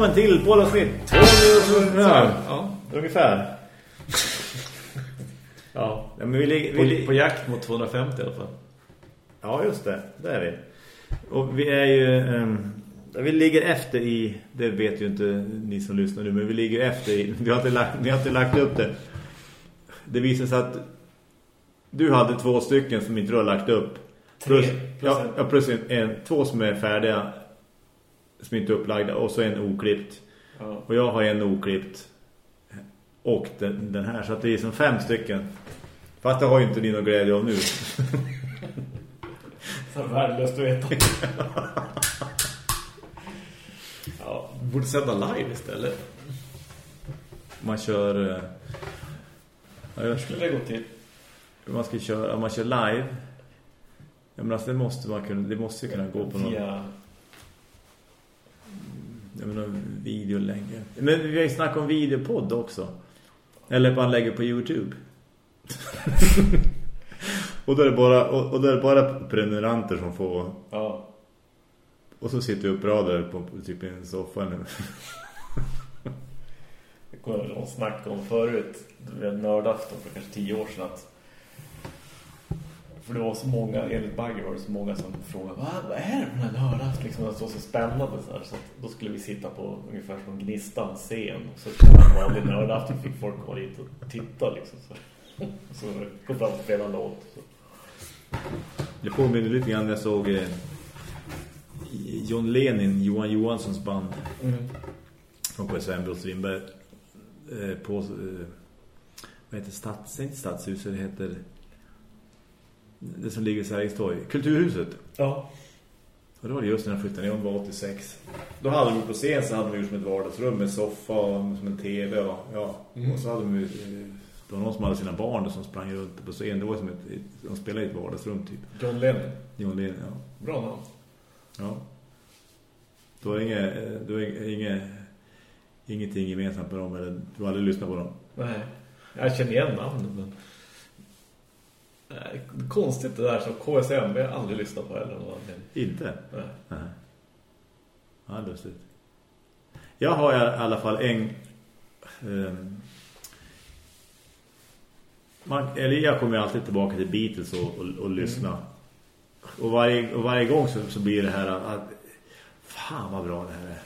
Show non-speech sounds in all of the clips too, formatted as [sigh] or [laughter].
Välkommen till poddavsnitt 200 ja, ja, ungefär. Ja, men vi, ligger, vi, på, på jakt mot 250 i alla fall. Ja, just det. Det är vi. Och vi är ju... Um, vi ligger efter i... Det vet ju inte ni som lyssnar nu, men vi ligger efter i... [laughs] Vi har inte lagt, vi har inte lagt upp det. Det visar sig att du hade två stycken som inte du har lagt upp. Plus, plus, ja, plus en, en, två som är färdiga som inte är upplagda och så en oklippt. Ja. Och jag har en oklippt och den, den, här. Så att det är som fem stycken. Fast det har ju inte ni någon glädje av nu. [laughs] så värdelöst att veta. [laughs] ja, borde sända live istället. Man kör... Eh, ja, Hur skulle det gå till? Man ska köra, man kör live. Ja, men alltså det måste man kunna, det måste kunna gå på någon... Via jag menar, video länge. Men vi har ju snackat om videopodd också. Eller man lägger på Youtube. [laughs] och, då är det bara, och, och då är det bara prenumeranter som får... Ja. Och så sitter vi uppradade på, på typ en soffa nu. [laughs] Det kommer någon snack om förut. Vi hade nördafton för kanske tio år sedan att för det var så många, enligt Bagger var det så många som frågade vad, är det för den här lördagen? Liksom, det var så spännande så, här, så då skulle vi sitta på ungefär som Gnistan scen och så skulle en vanlig nördafton fick folk komma dit och titta liksom. Så, [laughs] så kom fram och spela en låt. Så. Det påminner lite grann när jag såg eh, John Lenin, Johan Johanssons band mm. från KSM Brott Strindberg eh, på eh, vad heter stads, inte stadshuset, det heter det som ligger i Sveriges torg. Kulturhuset. Ja. Och det var just när jag flyttade ner, var 86. Då hade vi på scen så hade vi gjort som ett vardagsrum med soffa och som en tv. Och, ja. Mm. och så hade vi... Det var någon som hade sina barn som sprang runt på scen. Det var som ett... De spelade i ett vardagsrum typ. John Lennon. John Lennon, ja. Bra namn. Ja. Då är inget, då är inget, ingenting gemensamt med dem. Eller, du aldrig lyssnat på dem. Nej. Jag känner igen namnet men... Nej, konstigt det där som KSM vi har aldrig lyssnat på heller. Inte? Nej. Nej. Ja, lustigt. Jag har i alla fall en... Um, man, eller jag kommer alltid tillbaka till Beatles och, och, och lyssna. Mm. Och, varje, och varje gång så, så blir det här att... Fan vad bra det här är.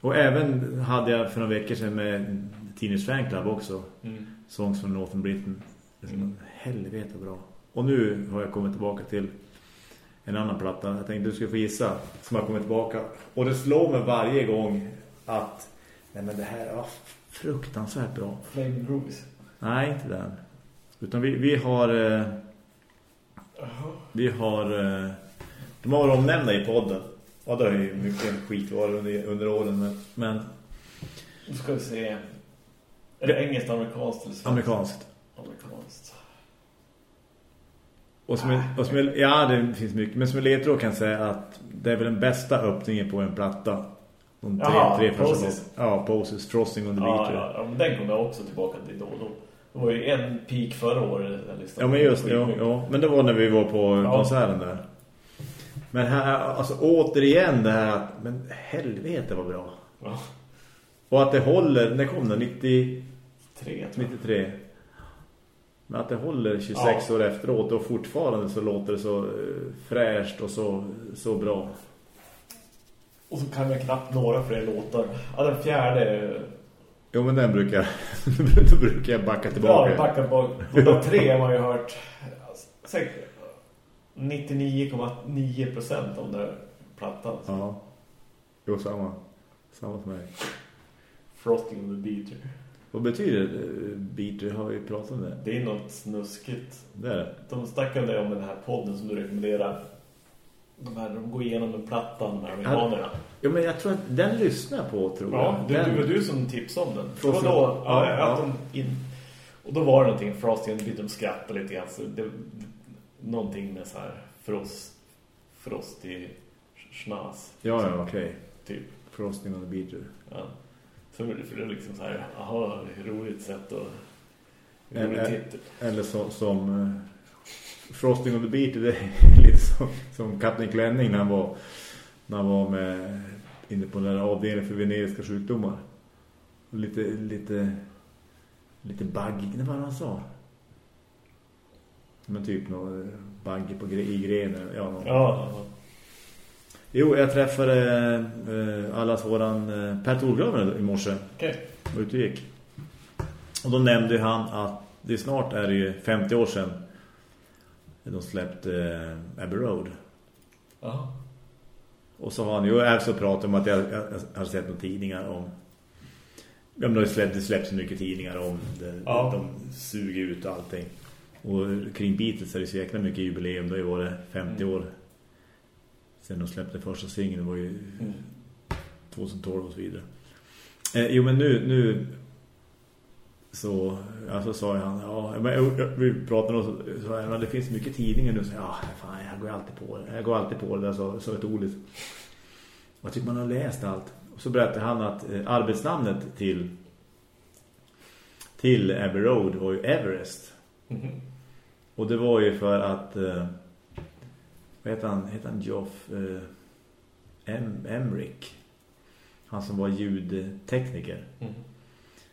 Och även hade jag för några veckor sedan med Teenage Fan Club också. Mm. Songs from Northern Britain. Mm. Helvete bra. Och nu har jag kommit tillbaka till en annan platta. Jag tänkte du skulle få gissa som har kommit tillbaka. Och det slår mig varje gång att nej men det här är fruktansvärt bra. Flaming Groovies? Nej, inte den. Utan vi, vi har... Eh, vi har... Eh, de har varit omnämnda i podden. Ja, det har ju mycket skit varit under, under åren. Men, men... Nu ska vi se. Är det engelskt, amerikanskt eller svenskt? Amerikanskt. Amerikanskt. Och som, och som, ja, det finns mycket. Men som ledtråd kan säga att det är väl den bästa öppningen på en platta. De tre, Jaha, tre Poses. Ja, Poses, Frosting the Beach. Ja, ja, men den kommer jag också tillbaka till då och då. Det var ju en peak förra året. Ja, men just det. Ja, ja, men det var när vi var på ja. konserten där. Men här, alltså återigen det här att, men helvete var bra. Ja. Och att det håller, när kom det? 93? 93. Men att det håller 26 ja. år efteråt och fortfarande så låter det så eh, fräscht och så, så bra. Och så kan jag knappt några fler låtar. Ja, den fjärde... Jo, men den brukar, [laughs] då brukar jag backa tillbaka. Ja, backa tillbaka. De tre har man ju hört 99,9 procent av den där plattan. Ja, jo, samma. Samma för mig. Frosting of the Beater. Vad betyder eh, beater? Har vi pratat om det? Det är något snuskigt. Det är det. De snackade om den här podden som du rekommenderar. De, här, de går igenom en plattan med amerikanerna. Ja, men jag tror att den lyssnar på, tror ja, jag. Det, det var du som tipsade om den. För då, ja, ja, ja. De in, och då var det någonting, Frosty and de skrattade lite grann. Så det, någonting med så här frost, frostig snas. Ja, ja, okej. Okay. Typ. Frosting on the beater. Ja. För, för det är liksom så här, aha, roligt sätt och eller, eller så, som uh, Frosting on the Beat det är [laughs] lite som, som Kapten Klänning när han var när han var med inne på den här avdelningen för veneriska sjukdomar. Lite, lite, lite bagg, det var han sa. Men typ någon bagg på i grenen. Ja, någon. Ja. Jo, jag träffade eh, allas våran eh, Per Thorgraven i morse. Okej. Och ute och gick. Och då nämnde han att det snart är det ju 50 år sedan de släppte eh, Abbey Road. Ja. Och så har han ju även så pratat om att jag, jag, jag har sett några tidningar om Ja, men det släpps, det släpps så mycket tidningar om det, Ja. de suger ut allting. Och kring Beatles är det så jäkla mycket jubileum. Då var det 50 Mm. år sen de släppte första singeln. Var ju Mm. 2012 och så vidare. Eh, jo, men nu, nu så, ja, så sa han, ja, men jag, jag, vi pratade och så jag, men det finns mycket tidningar nu. Så, ja, fan, jag går alltid på det. Jag går alltid på det där, så, så ett ordet. Jag tycker man har läst allt. Och så berättade han att eh, arbetsnamnet till till Abbey Road var ju Everest. Mhm. Och det var ju för att eh, vad heter han? Heter han Geoff eh, em Emrick? Han som var ljudtekniker. Mm.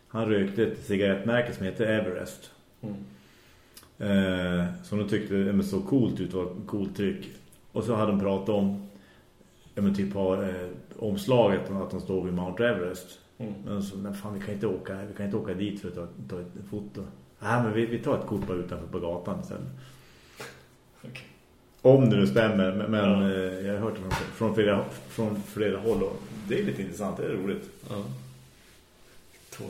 Han rökte ett cigarettmärke som heter Everest. Mm. Eh, som de tyckte men så coolt ut, var coolt tryck. Och så hade de pratat om men typ ha, eh, omslaget att de stod vid Mount Everest. Mm. Men så, nej fan, vi kan inte åka, vi kan inte åka dit för att ta, ta ett foto. Nej, men vi, vi tar ett kort bara utanför på gatan istället. Om det nu stämmer, men, men Ja. eh, jag har hört det från, från, flera, från flera håll och det är lite intressant, det är roligt. Ja. Tåla.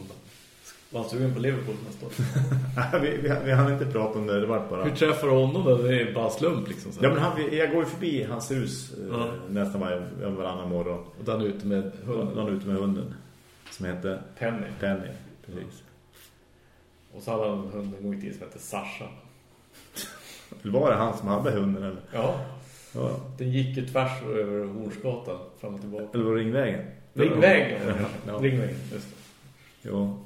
Var han sugen på Liverpool nästa år? [laughs] Vi, vi, vi hann inte prata om det, det var bara... Hur träffar du honom då? Det är bara slump liksom. Så. Ja, men han, jag går ju förbi hans hus eh, Ja. nästan varje, varannan morgon. Och den är ute med hunden. Han är ute med hunden som heter Penny. Penny. Precis. Och så hade han en hund en gång i tiden som hette Sasha. Var det han som hade hunden? Eller, Ja. ja. Den gick ju tvärs över Hornsgatan fram och tillbaka. eller var det Ringvägen? Ringvägen. Ja. Ja. Ja. Ringvägen, just det. Ja.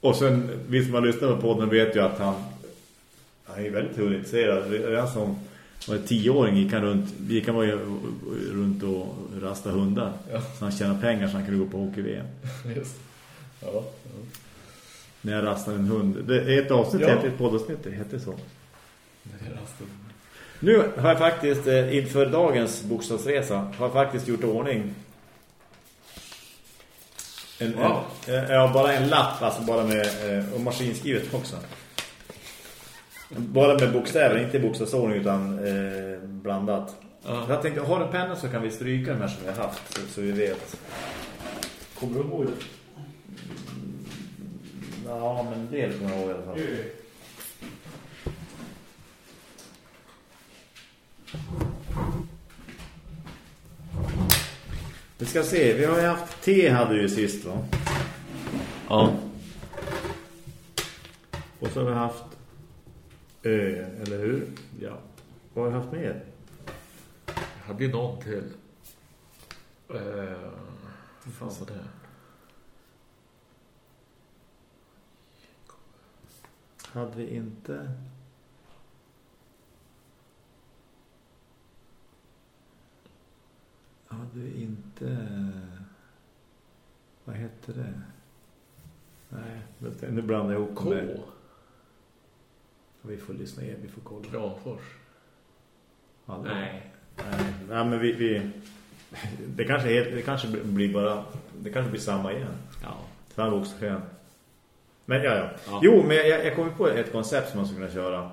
Och sen, vi som har lyssnat på podden vet ju att han, han är väldigt hundintresserad. Redan som var tioåring gick han runt, gick han ju runt och rasta hundar. Ja. Så han tjänade pengar så han kunde gå på hockey-VM. Just det. Ja. När jag rastade en hund. Det är ett avsnitt, Ja. ja. ett poddavsnitt, det heter så. Det. Nu har jag faktiskt eh, inför dagens bokstavsresa har jag faktiskt gjort ordning en, Wow. en, eh, ja, bara en lapp, alltså bara med eh, och maskinskrivet också. Bara med bokstäver, inte bokstavsordning utan eh, blandat. Ja. Jag tänkte, har en penna så kan vi stryka de här som vi har haft så, så vi vet. Kommer du ihåg det? Mm, Ja, men en del kommer jag ihåg i alla fall. Vi ska se, vi har ju haft te hade vi ju sist va? Ja. Och så har vi haft ö, eller hur? Ja. Vad har vi haft mer? Jag hade ju någon till. Eh, vad fan var det? Hade vi inte... Hade inte... Vad hette det? Nej, vänta, nu blandar jag ihop K. med... Vi får lyssna igen, vi får kolla. Kramfors. Vi? Nej. Nej, nej men vi... vi det, kanske är, det kanske blir bara... Det kanske blir samma igen. Ja. Fan också skön. Men ja, ja. Ja. Jo, men jag, jag kommer på ett koncept som man skulle kunna köra.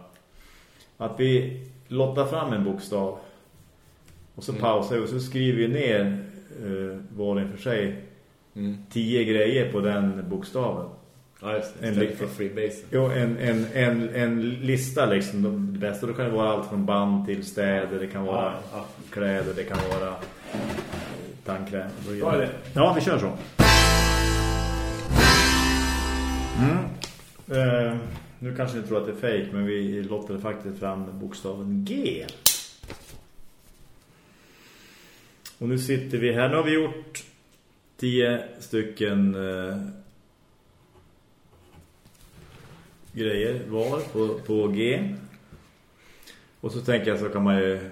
Att vi lottar fram en bokstav. Och så Mm. pausar vi och så skriver vi ner uh, var för sig Mm. tio grejer på den bokstaven. Ja, just det. En för freebase. Jo, en, en, en, en lista liksom. De det bästa då kan det vara allt från band till städer. Det kan vara Ja, ja. kläder. Det kan vara eh, tandkräm. Bra idé. Ja, vi kör så. Mm. Eh, nu kanske ni tror att det är fake men vi lottade faktiskt fram bokstaven G. Och nu sitter vi här. Nu har vi gjort tio stycken eh, grejer var på, på G. Och så tänker jag så kan man ju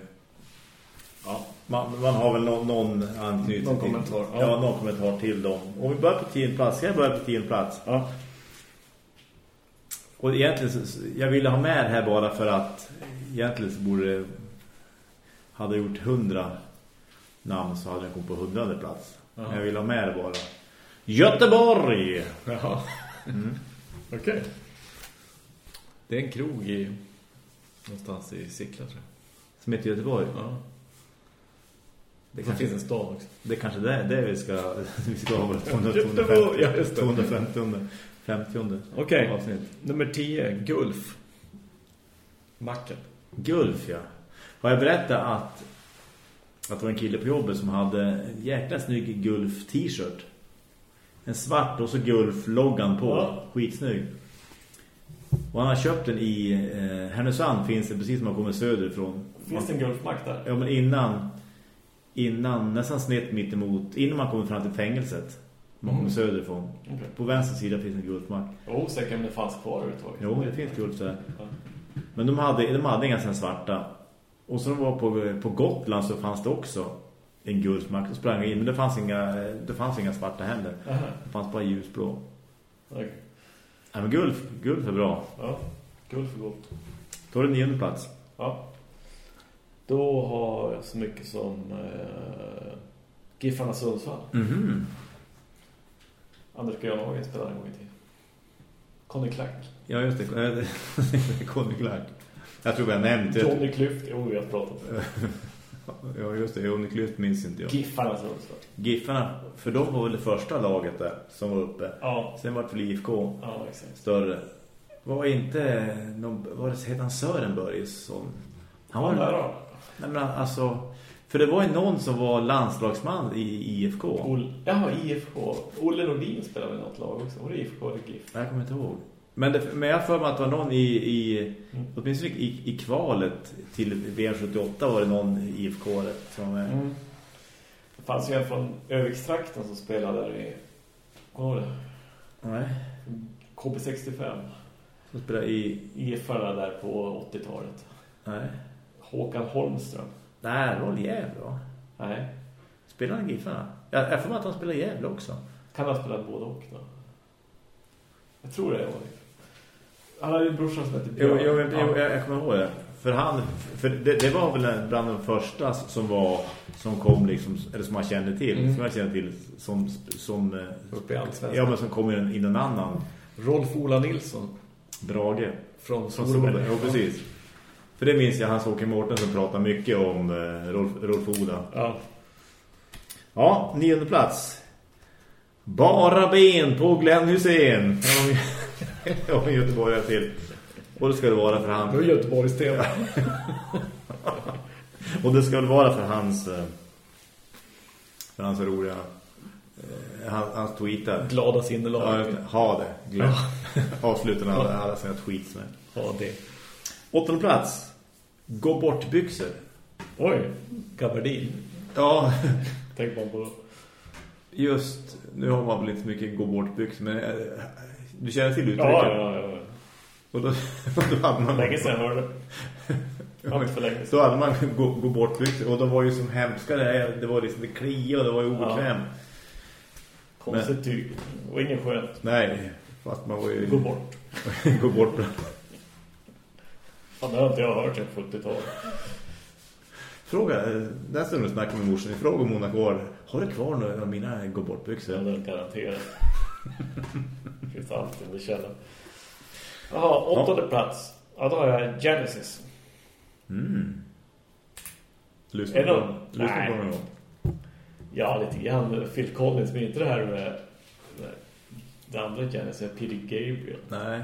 ja, man, man har väl någon, någon anknytning någon kommentar. Ja. ja, någon kommentar till dem. Om vi börjar på tionde plats, ska jag börja på tionde plats? Ja. Och egentligen så, jag ville ha med det här bara för att egentligen så borde hade gjort hundra namn så hade jag kommit på hundrade plats. Jaha. Men jag vill ha med det bara. Göteborg! Jaha. Mm. Okej. Det är en krog i någonstans i Sickla tror jag. Som heter Göteborg. Ja. Det kanske, finns en stad också. det kanske det är det vi ska, [laughs] vi ska ha väl 200, Göteborg, 250, ja, just det. 250, 50 Okej. avsnitt. Nummer 10, Gulf. Macken. Gulf, ja. Har jag berättat att, att det var en kille på jobbet som hade en jäkla snygg Gulf t-shirt. En svart och så Gulf-loggan på. Ja. Skitsnygg. Och han har köpt den i eh, Härnösand finns det precis som man kommer söderifrån. Finns det en Gulfmack där? Ja, men innan, innan nästan snett mitt emot, innan man kommer fram till fängelset. Man kommer Mm. söderifrån. Okej. På vänster sida finns en Gulfmack. Jag är osäker om det fanns kvar överhuvudtaget. Jo, det finns Gulf där. Ja. Men de hade, de hade inga sådana svarta. Och så de var på, på Gotland så fanns det också en Gulfmack. Så sprang in, men det fanns inga, det fanns inga svarta heller. Aha. Det fanns bara ljusblå. Okej. Ja, men Gulf, Gulf är bra. Ja. Gulf är gott. Då är det nionde plats. Ja. Då har jag så mycket som eh, Giffarna Sundsvall. Mhm. Anders Grönhagen spelade en gång i tiden. Conny Klack. Ja, just det. [laughs] Conny Clark. Jag tror vi har nämnt det. Johnny Klyft. Jo, vi har pratat om. [laughs] Ja, just det. Johnny Klyft minns inte jag. Giffarna Sundsvall. Giffarna, för de var väl det första laget där som var uppe. Ja. Sen var det väl IFK Ja, exakt. större. Var inte någon, var det heter han Sören Börjesson? Han var Ja, där. Nej men alltså för det var ju någon som var landslagsman i IFK. Ol Jaha, IFK. Olle Nordin spelade i något lag också. Var det IFK eller GIF? Jag kommer inte ihåg. Men, det, men jag för mig att det var någon i, i Mm. åtminstone i, i kvalet till VM78 var det någon IFK som. Mm. Det fanns ju en från Övikstrakten som spelade där i... Var det? Nej. KB65. Som spelade i... IFarna där på 80-talet. Nej. Håkan Holmström. Nej, Gävle va? Nej. Spelade han Giffarna? Jag, jag får mig att han spelade Gävle också. Kan ha spelat både och då. Jag tror det var det. Han hade ju en brorsa som hette Jo, Björn. jo, men- Ja. jo, jag, jag kommer ihåg det. För, han, för det, det var väl en- bland de första som var som kom liksom, eller som man kände till, Mm. som jag kände till som, som eh, Uppe i Allsvenskan. ja men som kom in, in en annan Rolf Ola Nilsson. Brage Från. Solberg. Ja, precis. För det minns jag Hans Åke Mårten som pratade mycket om eh, Rolf, Rolf Ola. Ja. Ja, nionde plats. Bara ben på Glenn Hussein. [laughs] Ja, men Göteborg till. Och det ska det vara för han. Nu är Göteborgs tema. [laughs] Och det ska väl vara för hans eh, för hans roliga eh, hans, hans tweetar. Glada Ja, sinnelag. det. ha det. Glöm. [laughs] Avslutar alla, alla sina tweets med. Ja, det. Åttonde plats. Gå bort byxor. Oj, gabardin. Ja, Tänk man på. just nu har man väl inte så mycket gå bort byxor men eh, du känner till uttrycket. Ja, ja, ja. Och då, [laughs] då hade man Länge sedan Ja, Inte för länge sedan. Då hade man gå, gå bort och de var ju som hemska det, det var liksom det klia och det var ju obekväm. Konstigt tyg. Och ingen skönt. Nej, fast man var ju Gå bort. [laughs] gå bort. Fan, det har inte jag hört sedan 70-talet. Fråga, nästa stund snackade med morsan, fråga om hon har kvar. Har du kvar några av mina gå bort Ja, byxor? det är garanterat. Det finns alltid under källan. Jaha, åttonde plats. Ja, då har jag Genesis. Mm. Lyssna på, de- lyssna Nej. på någon gång. Ja, lite grann Phil Collins, men inte det här med, med det andra Genesis, Peter Gabriel. Nej.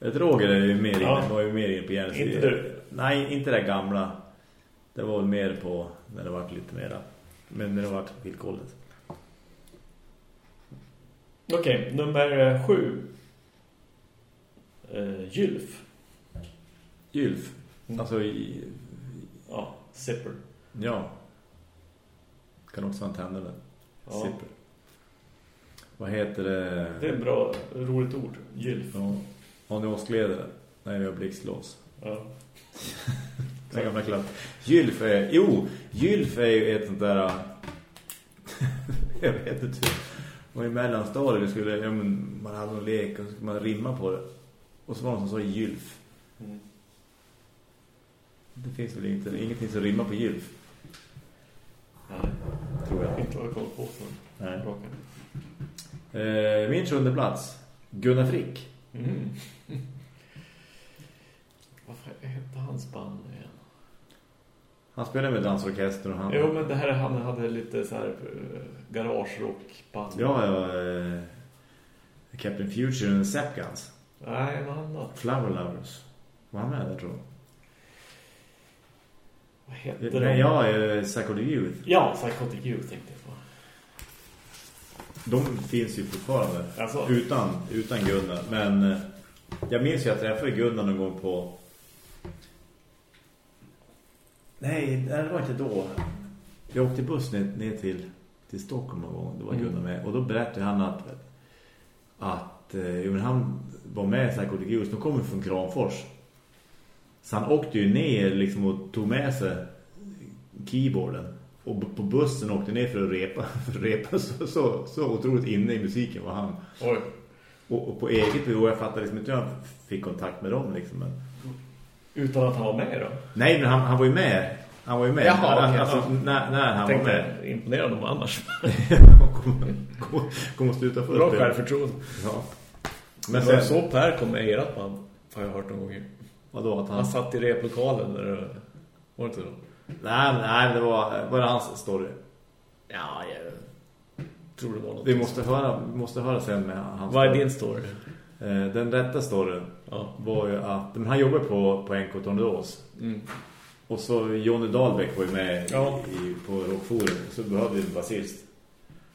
Ett Roger är ju mer inne, Ja. var ju mer inne på järnet. Inte du. Nej, inte det gamla. Det var väl mer på när det var lite mera. Men när det var Phil Collins. Okej, nummer eh, sju. Uh, Gylf. Gylf. Mm. Alltså i, Ja, Zipper. ja. Kan också vara en tändare. Ja. Zipper. Vad heter det? Det är ett bra, roligt ord. Gylf. Ja. Har ni åskledare? Nej, vi har blixtlås. Ja. [laughs] Den gamla klass. Gylf är... Jo, Gylf är ju ett sånt där... [laughs] jag vet inte. Var i mellanstadiet. Vi skulle, ja, men, man hade någon lek och så skulle man rimma på det. Och så var det någon som sa Gylf. Mm. Det finns väl inte, ingenting som rimmar på Gylf. Nej, Tror jag. inte vad jag koll på. Så. Nej. Eh, min sjunde plats. Gunnar Frick. Mm. [laughs] Varför hette hans band igen? Han spelade med dansorkester och han... Jo, men det här han hade lite så här uh, garagerockband. Ja, ja. Eh, Captain Future och Zapkans. Nej, något annat. Flower Lovers. Var han med där tror jag? Vad hette Nej, de? ja, eh, Psycho Youth. Ja, Psychotic Youth tänkte jag på. De finns ju fortfarande. Alltså. Utan, utan Gunnar. Men eh, jag minns ju att jag träffade Gunnar någon gång på... Nej, det var inte då. Jag åkte buss ner, ner till, till Stockholm någon gång. Det var Mm. Gunnar med. Och då berättade han att, att eh, han var med i Psycho Youth. De kommer från Kramfors. Så han åkte ju ner liksom och tog med sig keyboarden. Och på bussen åkte ner för att repa. [laughs] För att repa så, så, så otroligt inne i musiken var han. Oj. Och, och på eget bevå, jag fattade liksom inte hur han fick kontakt med dem liksom. Men... Utan att han var med då? Nej, men han, han var ju med. Han var ju med. Jaha, Han- okej, alltså, ja. när, när han var med. imponerad om annars. kom, kom, och sluta först. Bra självförtroende. Ja. Men sen så Per kom med i ert band. Har jag hört någon gång. vadå att Han han... satt i replokalen där Var det inte då? Nej, nej, det var, var det hans story. Ja, jag tror det var något. Vi måste höra, vi måste höra sen med hans Vad är din story? Eh, Den rätta storyn Ja. var ju att men han jobbade på, på NK Tornedås. Mm. Och så Johnny Dahlbäck var ju med Ja. i, på Rockforum. Så behövde vi en basist.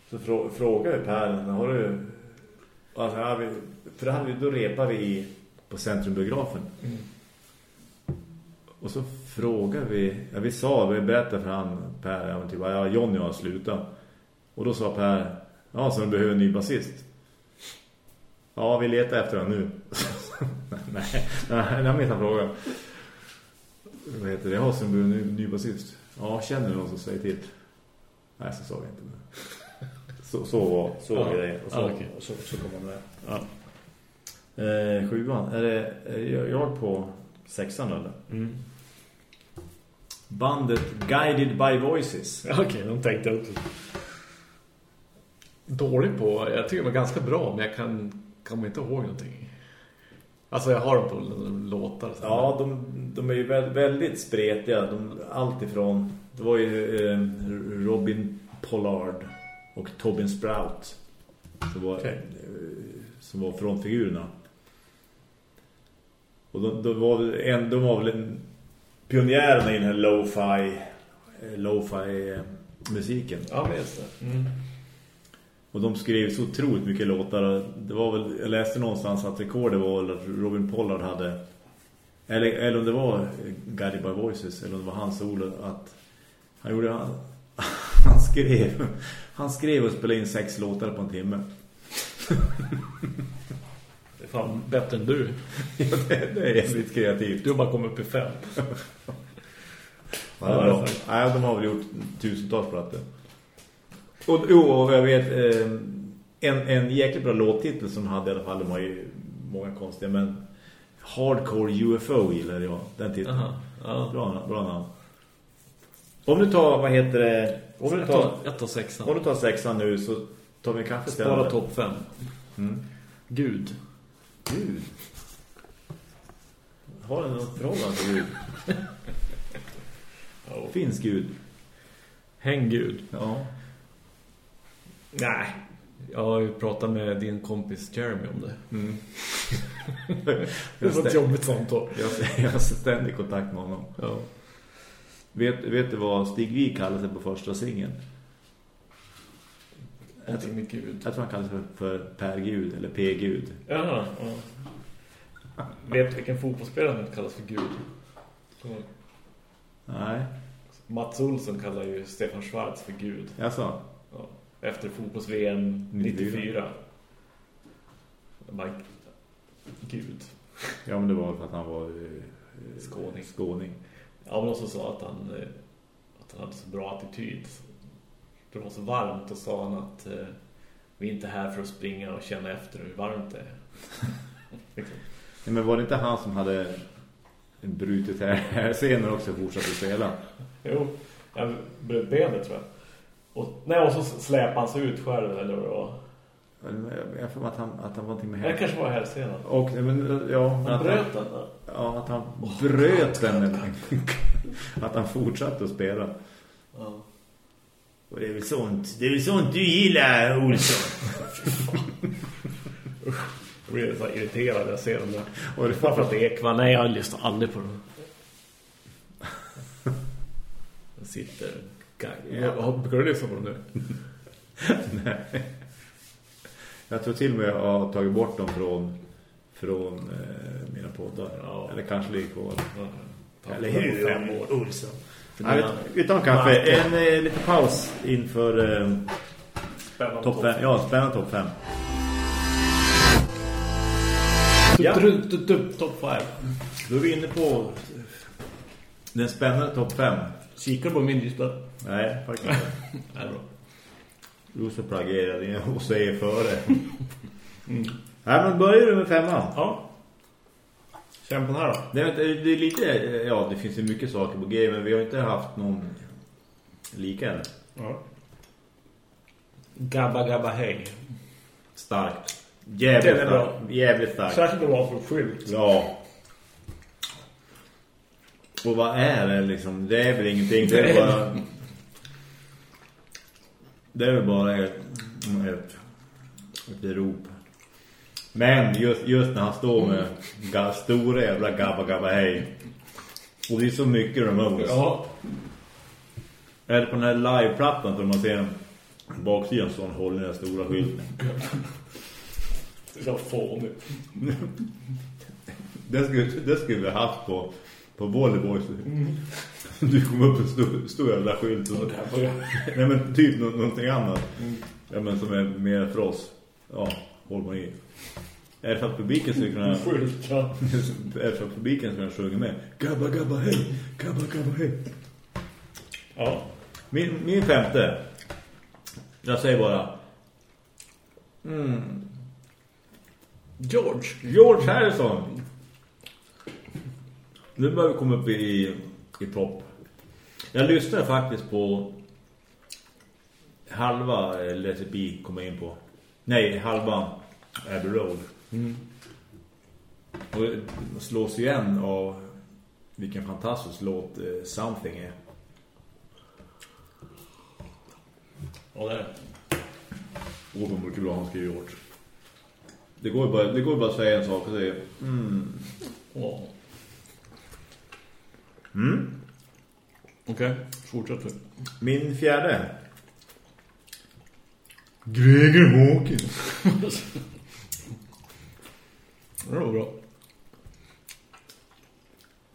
Så frå, frågade Per, har du... Alltså, ja, vi, för vi, då repade vi på Centrumbiografen. Mm. Och så frågade vi... Ja, vi sa, vi berättade för han, Per, ja, typ, ja, Johnny har slutat. Och då sa Per, ja, så behöver en ny basist. Ja, vi letar efter honom nu. [laughs] [laughs] nej, nej, jag menar frågan. Vad heter det? Jag har som en ny, ny basist. Ja, känner du någon som säger till? Nej, så sa vi inte. Men. [laughs] Så, så var, så Ja. grejen. Och så, Ja, okej. så, så kom man med. Ja. Eh, sjuan. Är det är jag på sexan eller? Mm. Bandet Guided by Voices. [laughs] Okej, de tänkte jag också. Dålig på, jag tycker de är ganska bra, men jag kan, kan inte ihåg någonting. Alltså jag har dem på låtar. så. Ja, de, de är ju vä- väldigt spretiga. De, allt ifrån... Det var ju eh, Robin Pollard och Tobin Sprout som var, Okej. eh, som var frontfigurerna. Och de, de, var en, de var väl en pionjärerna i den här lo-fi eh, lo-fi eh, musiken. Ja, just det. Mm. Och de skrev så otroligt mycket låtar. Det var väl, jag läste någonstans att rekordet var att Robin Pollard hade eller, eller om det var Guided by Voices eller om det var hans ord att han gjorde han, [laughs] han skrev han skrev och spelade in sex låtar på en timme. Det är fan bättre än du. [laughs] ja, det, det är jävligt kreativt. Du har bara kommit upp i fem. [laughs] Ja, Ja, de, nej, de har väl gjort tusentals plattor. Och, och jag vet eh, en, en jäkligt bra låttitel som hade i alla fall, de har ju många konstiga, men Hardcore UFO gillar jag, den titeln. Aha, ja. Bra, bra namn. Om du tar, vad heter det? Om du Jag tar, tar, jag tar sexan. om du tar sexan nu så tar vi kaffe sen. Spara topp fem. Mm. Gud. Gud. Har den något förhållande till Gud? [laughs] Finns Gud? Häng Gud. Ja. Nej. Jag har ju pratat med din kompis Jeremy om det. Mm. [laughs] Det var ett jobbigt samtal. Jag, jag har ständig kontakt med honom. Ja. Vet, vet du vad Stig Wig kallade sig på första singeln? Jag, med Gud. jag tror han kallade sig för, för Per Gud eller P-Gud. Jaha, ja. Vet du vilken fotbollsspelare som kallas för Gud? Nej, Mats Olsson kallar ju Stefan Schwarz för Gud. jag sa. Efter fotbolls-VM 94. Jag Bara, Gud. Ja, men det var för att han var eh, Skåning. skåning. Ja, men också sa att han, eh, att han hade så bra attityd. Det var så varmt och sa han att eh, vi är inte här för att springa och känna efter hur varmt det är. [laughs] liksom. Nej, men var det inte han som hade brutit här, här senare också och fortsatt att spela? Jo, jag bröt benet tror jag. Och, nej, och så släpade han sig ut själv eller vad det var. Jag får att han, att han var någonting med Det här. kanske var här senare. Och, men, ja, Han att bröt den då. Ja, att han bröt den. men- [laughs] att han fortsatte att spela. Ja. Och det är väl sånt, det är väl sånt du gillar, Olsson. [laughs] Jag blir så irriterad när jag ser dem där. [laughs] Och det för att det är. Nej, jag lyssnar aldrig på dem. Jag sitter... Ja. Brukar du lyssna på dem nu? [laughs] Nej. Jag tror till och med jag har tagit bort dem från, från eh, mina poddar. Ja. Eller kanske ligger kvar. Ja. Eller hur? Fem år. Olsson. Ja, vi tar en. En eh, liten paus inför eh, Spännande topp fem. Ja, spännande topp fem. Ja. Ja. Topp 5. Då är vi inne på den spännande topp fem. Kikar du på min lista? Nej, faktiskt inte. [laughs] Nej, bra. Så plaggerad och säger före. [laughs] Nej, men börjar du med femman? Ja. Känn på den här då. Det är, det är lite, ja det finns ju mycket saker på G men vi har inte haft någon lika än. Ja. Gabba Gabba Hej. Starkt. Jävligt bra. starkt. Jävligt starkt. Särskilt var för skylt. Ja. Och vad är det liksom? Det är väl ingenting. Det är bara... Det är väl bara ett, ett, ett rop. Men just, just när han står med ga, stora jävla gabba gabba hej. Och det är så mycket de har. Ja. Eller på den här liveplattan där man ser baksidan så han håller den stora skylten. Det är så fånigt. Det skulle, det skulle vi ha haft på, på Volleyboys. [laughs] Du kom upp en stor, stor jävla skylt. Och så, nej men typ nå, någonting annat. Ja men som är mer för oss. Ja, håll man i. Är det för att publiken skulle kunna... Skylt, ja. [laughs] är det för att publiken skulle kunna sjunga med? Gabba gabba hej, gabba gabba hej. Ja. Min, min femte. Jag säger bara... Mm, George. George Harrison. Nu börjar vi komma upp i, i topp. Jag lyssnade faktiskt på halva eh, Let It Be komma in på. Nej, halva Abbey Road. Och det slås igen av vilken fantastisk låt eh, Something är. Ja, det är det. Åh, vad mycket bra han skriver George. Det går ju bara, det går ju bara att säga en sak och säga mm. Ja. Mm. Okej, fortsätt du. Min fjärde. Greger Hawkins. [laughs] Det var bra.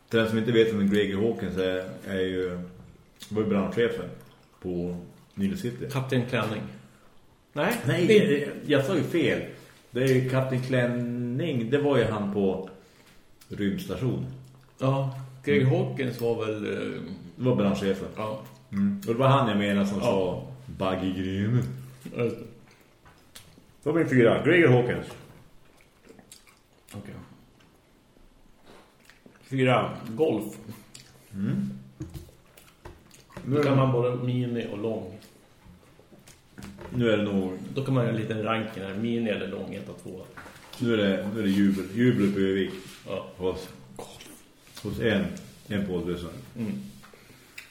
Till den som inte vet vem Greger Hawkins är, är ju, var ju brandchefen på Nile City. Kapten Klänning. Nej, Nej, det- det, jag sa ju fel. Det är ju Kapten Klänning. Det var ju han på rymdstation. Ja, Greg Hawkins var väl... eh, Det var brandchefen. Ja, Mm. Och det var han jag menade som Ja. sa Baggy Grym. just det. Var min fyra. Greger Hawkins. Okej. Fyra, golf. Då kan man både mini och lång. Nu är det nog Då kan man göra en liten ranking här. Mini eller lång, ett och två. nu är det, nu är det jubel. Jubel på Övik. Ja. Hos, hos en, en poddlyssnare. Mm.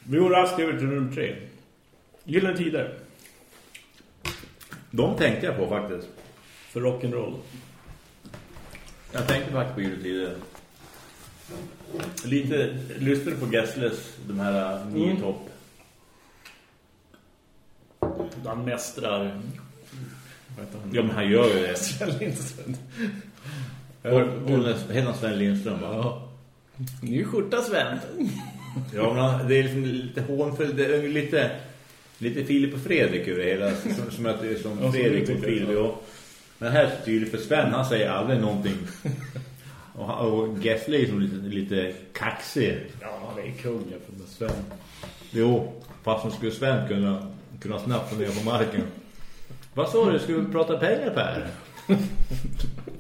Vi går raskt över till nummer tre. Gyllene tider. De tänkte jag på faktiskt. För rock'n'roll. Jag tänkte faktiskt på juletider. Lite lyssnade på Gessles, de här nio Mm. topp. Han mästrar... Ja, men han gör ju det. [laughs] Sven Lindström. Heter han Sven Lindström, va? Ja. Ny skjorta, Sven. Ja, men det är liksom lite hånfullt. Det är lite, lite Filip och Fredrik över det hela. Som, som att det är som Ja, Fredrik och Filip. Ja. Men här är det tydligt för Sven, han säger aldrig någonting. Och, och Gessle är som lite, lite kaxig. Ja, han är kungen för Sven. Jo, fast som skulle Sven kunna, kunna snabbt ner på marken. Vad sa du? Skulle vi prata pengar Per?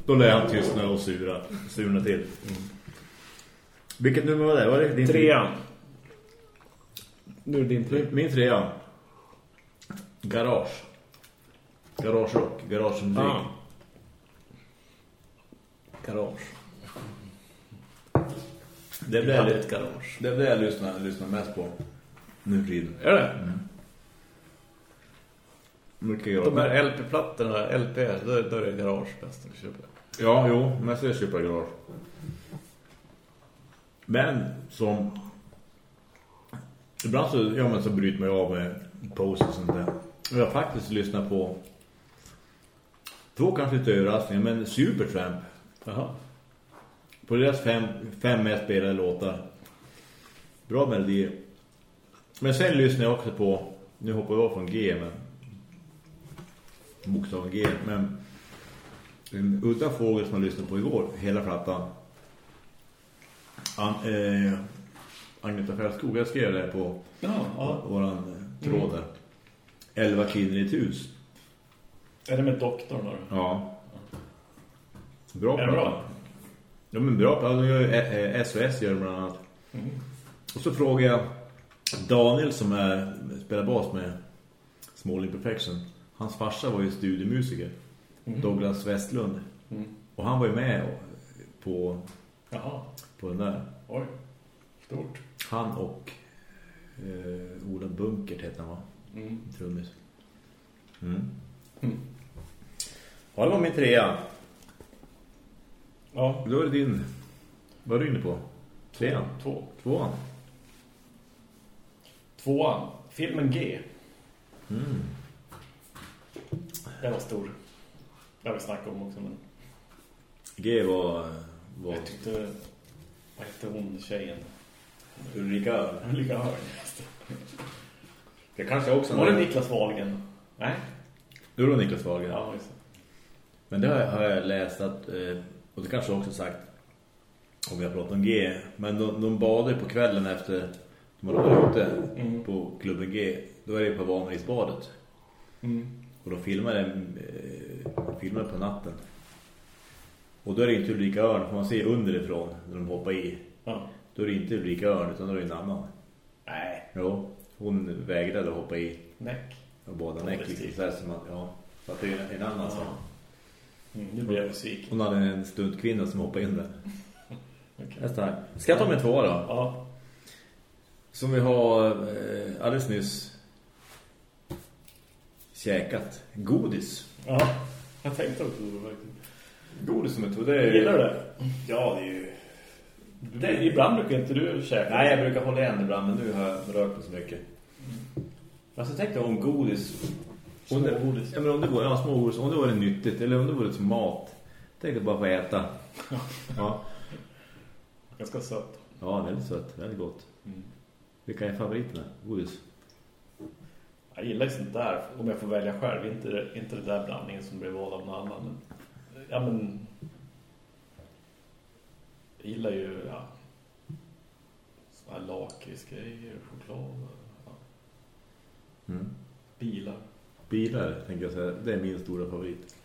Då lär han tystna och sura, surna till. Vilket nummer var det? Var det din Trean. Nu din tre. Min, min trea. Garage. Garage rock. Garage musik. Ah. Garage. Det är jag- ett garage. det är det jag lyssnar, lyssnar mest på. Nu tiden. Är det? Mycket De garage. här LP-plattorna, LP, då, då är det garage bäst att köpa. Ja, jo, mest är jag köpa garage. Men som... Ibland så, ja, men så bryter man av med posts och sånt där. Och jag faktiskt lyssnat på två kanske lite överraskningar, men Supertramp. Jaha. På deras fem, fem mest spelade låtar. Bra melodier. Men sen lyssnar jag också på, nu hoppar jag från G, men bokstaven G, men en udda fågel som jag lyssnade på igår, hela plattan. An, eh, Agneta Fällskog, jag skrev det på Ja, ja. våran eh, tråd där. Elva kvinnor i ett hus. Är det med doktorn då? Ja. Bra Är bra? Ja men bra. De gör ju, eh, eh, SOS gör bland annat. Mm. Och så frågar jag Daniel som är, spelar bas med Small Imperfection. Hans farsa var ju studiemusiker. Mm. Douglas Westlund. Mm. Och han var ju med på, Jaha. på den där. Oj. Stort. Han och eh, Ola Bunkert heter han va? Mm. Trummis. Mm. Mm. Ja, det var min trea. Ja. Då är det din. Vad är du inne på? Trean? Två. Tvåan? Tvåan. Filmen G. Mm. Den var stor. Det har vi snackat om också. Men G var... var jag tyckte... Vad hette hon, tjejen? Ulrika. Ulrika Hörn. Det kanske också... Var det Niklas Wahlgren? Nej. Det var Niklas Wahlgren. Ja, just det. Men det har jag, har jag läst att... eh, Och det kanske också sagt om jag pratar om G. Men de, de badade på kvällen efter de hade varit ute Mm. på klubben G. Då är det på Vanriksbadet. Mm. Och de filmade, eh, filmade på natten. Och då är det inte Ulrika Örn. Får man se underifrån när de hoppar i. Ja. Då är det inte Ulrika Örn utan då är det en annan. Nej. Jo, hon vägrade att hoppa i Näck. och båda Ja, näck. Liksom, så här som att, ja, så att det är en annan sak. Mm, nu blir jag besviken. Hon hade en stund kvinna som hoppade in där. [laughs] Okej. Nästa här. Ska jag ta med två då? Ja. Som vi har eh, alldeles nyss käkat. Godis. Ja. Jag tänkte också det verkligen. Godis som jag tror det är... Gillar du det? Ja, det är ju... det? Ibland brukar inte du käka. Nej, jag brukar hålla igen ibland, men nu har jag rört mig så mycket. Alltså, jag tänkte om godis... Om det, Smågodis. Ja, men om det vore, ja, smågodis. Om det vore nyttigt, eller om det vore som mat. Jag tänkte bara få äta. [laughs] Ja, Ganska sött. ja väldigt sött, väldigt gott. Mm. Vilka är favoriterna? Godis? Jag gillar ju sånt där, om jag får välja själv. Inte, inte det där blandningen som blir vald av någon annan. Men, ja, men... Jag gillar ju, ja... Såna här lakritsgrejer, choklad. Ja, Mm. bilar. Bilar, tänker jag säga. Det är min stora favorit.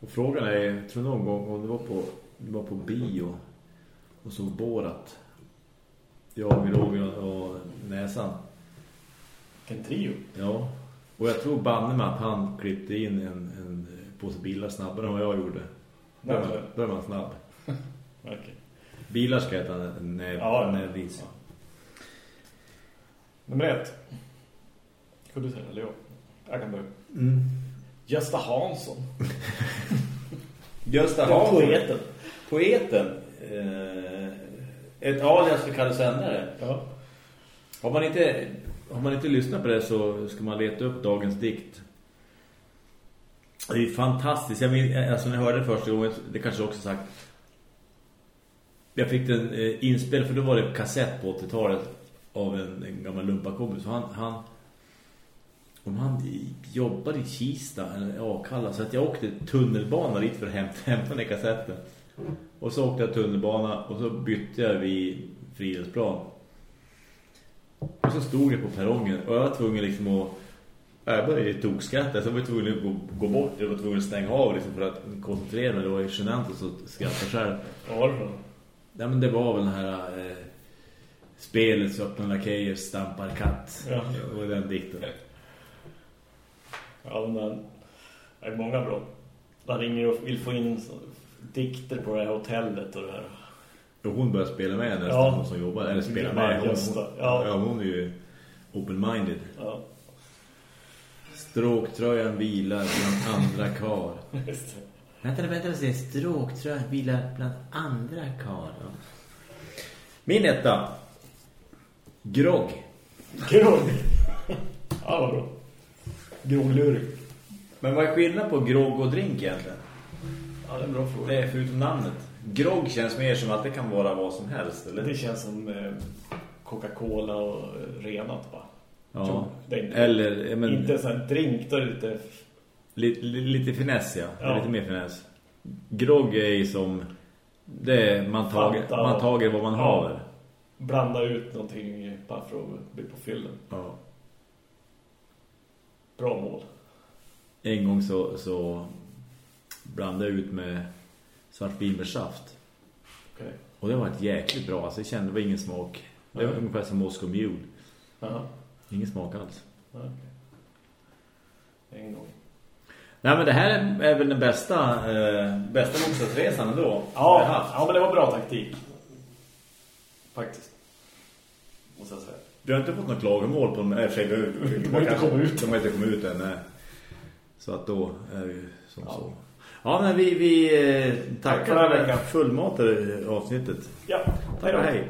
Och frågan är, jag tror någon gång om du var på, du var på bio och såg Borat. Jag, Roger och Näsan. Vilken trio. Ja. Och jag tror banne med att han klippte in en, en påse bilar snabbare än vad jag gjorde. Då är man, då är man snabb. [laughs] Okej. Bilar ska heta näv, Ja, nävvis. Ja. Nummer ett. Ska du säga eller jag? Jag kan börja. Mm. Gösta Hansson. [laughs] Gösta Hansson. poeten. Poeten. Eh, ett alias för Kalle Sändare. Ja. Har man, inte, har man inte lyssnat på det så ska man leta upp dagens dikt. Det är fantastiskt. Jag minns, alltså när jag hörde det första gången, det kanske jag också sagt. Jag fick den eh, inspel för då var det kassett på 80-talet av en, en gammal lumpakompis. Han, han, om han jobbade i Kista eller Akalla så att jag åkte tunnelbana dit för att hämta, [laughs] hämta den kassetten. Och så åkte jag tunnelbana och så bytte jag vid Fridhemsplan. Och så stod jag på perrongen och jag var tvungen liksom att jag började tokskratta så jag var tvungen att gå, gå bort jag var tvungen att stänga av liksom för att koncentrera mig. Det var ju genant och så skratta själv. Vad var det för Ja, men det var väl den här eh, spelet så öppnar lakejer stampar katt. Ja. Och den dikten. Ja, men det är många bra. Man ringer och vill få in dikter på det här hotellet och det här. Och hon börjar spela med nästan Ja. hon som jobbar. Eller spela med. Hon, Ja. ja. hon är ju open-minded. Ja, Stråktröjan vilar bland andra kar. just det. Vänta, vänta, vänta. Stråktröjan vilar bland andra kar. Ja. Min etta. Grogg. Grogg. Ja, vad bra. Grogglurig. Men vad är skillnad på grogg och drink egentligen? Ja, det är en bra fråga. Det är förutom namnet. Grogg känns mer som att det kan vara vad som helst, eller? Det känns som eh, Coca-Cola och eh, renat bara. Ja. Inte, Eller, men, inte en sån här drink, då är det lite... li, li, lite finess, ja. Ja. Lite mer finess. Grogg är ju som... Det är, man tager, man tager vad man Ja. har. Blanda ut någonting bara för att bli på fyllen. Ja. Bra mål. En gång så, så blandade jag ut med svartvinbärssaft. Okej. Och det var ett jäkligt bra. Alltså jag kände det var ingen smak. Det var ungefär som Moscow Mule. Jaha. Ingen smak alls. Okej. En gång. Nej men det här är, väl den bästa eh, bästa motsatsresan ändå. vi Ja, ja, men det var bra taktik. Faktiskt. Måste jag säga. Du har inte fått något klagomål på dem. Nej, för sig, De har inte kommit ut. De har inte kommit ut än. Så att då är ju som Ja. så. Ja, men vi, vi eh, Tack tackar för den här veckan. fullmatade avsnittet. Ja, Tack och hej.